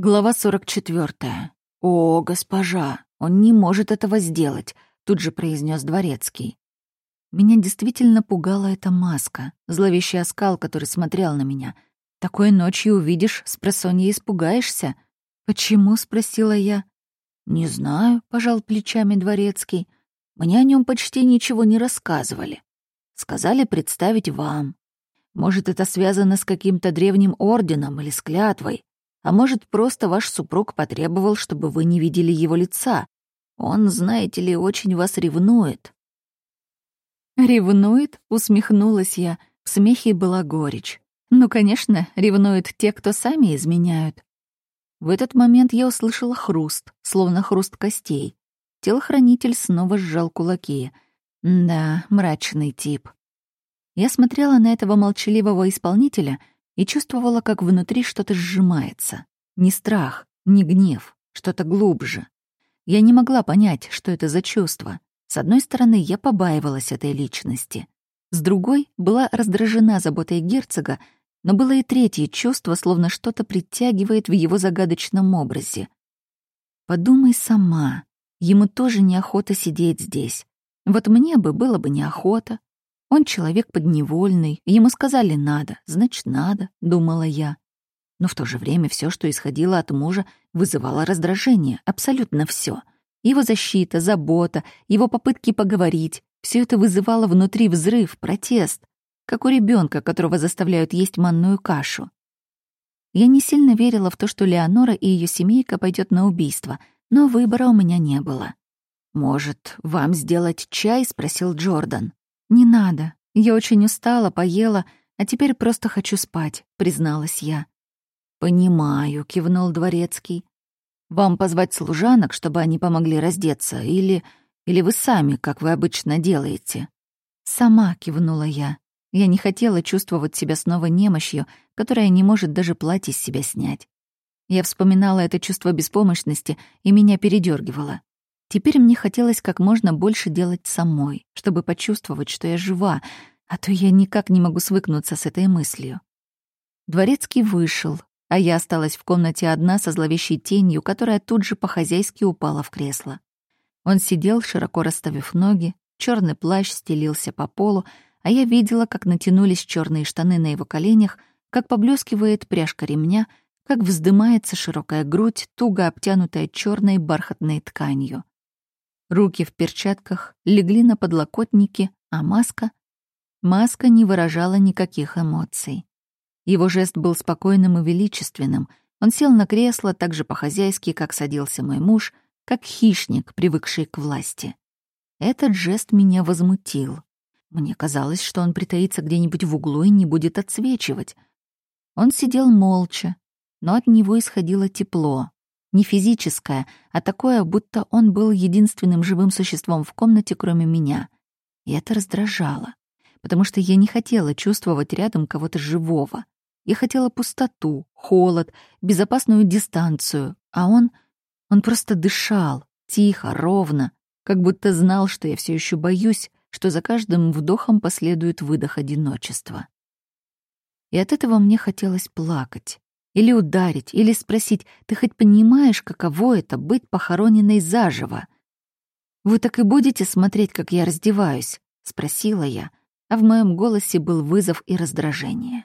Глава 44. «О, госпожа, он не может этого сделать», — тут же произнес дворецкий. Меня действительно пугала эта маска, зловещий оскал, который смотрел на меня. Такой ночью увидишь, с просонья испугаешься. «Почему?» — спросила я. «Не знаю», — пожал плечами дворецкий. «Мне о нем почти ничего не рассказывали. Сказали представить вам. Может, это связано с каким-то древним орденом или с клятвой. А может, просто ваш супруг потребовал, чтобы вы не видели его лица. Он, знаете ли, очень вас ревнует». «Ревнует?» — усмехнулась я. В смехе была горечь. «Ну, конечно, ревнуют те, кто сами изменяют». В этот момент я услышала хруст, словно хруст костей. Телохранитель снова сжал кулаки. Да, мрачный тип. Я смотрела на этого молчаливого исполнителя — и чувствовала, как внутри что-то сжимается. Не страх, не гнев, что-то глубже. Я не могла понять, что это за чувство. С одной стороны, я побаивалась этой личности. С другой, была раздражена заботой герцога, но было и третье чувство, словно что-то притягивает в его загадочном образе. Подумай сама, ему тоже неохота сидеть здесь. Вот мне бы было бы неохота, он человек подневольный, ему сказали «надо», значит «надо», — думала я. Но в то же время все, что исходило от мужа, вызывало раздражение, абсолютно все. Его защита, забота, его попытки поговорить — все это вызывало внутри взрыв, протест, как у ребенка, которого заставляют есть манную кашу. Я не сильно верила в то, что Леонора и ее семейка пойдет на убийство, но выбора у меня не было. «Может, вам сделать чай?» — спросил Джордан. «Не надо. Я очень устала, поела, а теперь просто хочу спать», — призналась я. «Понимаю», — кивнул дворецкий. «Вам позвать служанок, чтобы они помогли раздеться, или... или вы сами, как вы обычно делаете?» «Сама», — кивнула я. Я не хотела чувствовать себя снова немощью, которая не может даже платье с себя снять. Я вспоминала это чувство беспомощности, и меня передергивало. Теперь мне хотелось как можно больше делать самой, чтобы почувствовать, что я жива, а то я никак не могу свыкнуться с этой мыслью. Дворецкий вышел, а я осталась в комнате одна со зловещей тенью, которая тут же по-хозяйски упала в кресло. Он сидел, широко расставив ноги, черный плащ стелился по полу, а я видела, как натянулись черные штаны на его коленях, как поблескивает пряжка ремня, как вздымается широкая грудь, туго обтянутая черной бархатной тканью. Руки в перчатках легли на подлокотники, а маска... Маска не выражала никаких эмоций. Его жест был спокойным и величественным. Он сел на кресло так же по-хозяйски, как садился мой муж, как хищник, привыкший к власти. Этот жест меня возмутил. Мне казалось, что он притаится где-нибудь в углу и не будет отсвечивать. Он сидел молча, но от него исходило тепло, не физическое, а такое, будто он был единственным живым существом в комнате, кроме меня. И это раздражало, потому что я не хотела чувствовать рядом кого-то живого. Я хотела пустоту, холод, безопасную дистанцию, а он... Он просто дышал, тихо, ровно, как будто знал, что я все еще боюсь, что за каждым вдохом последует выдох одиночества. И от этого мне хотелось плакать. Или ударить, или спросить, ты хоть понимаешь, каково это быть похороненной заживо? «Вы так и будете смотреть, как я раздеваюсь?» — спросила я, а в моем голосе был вызов и раздражение.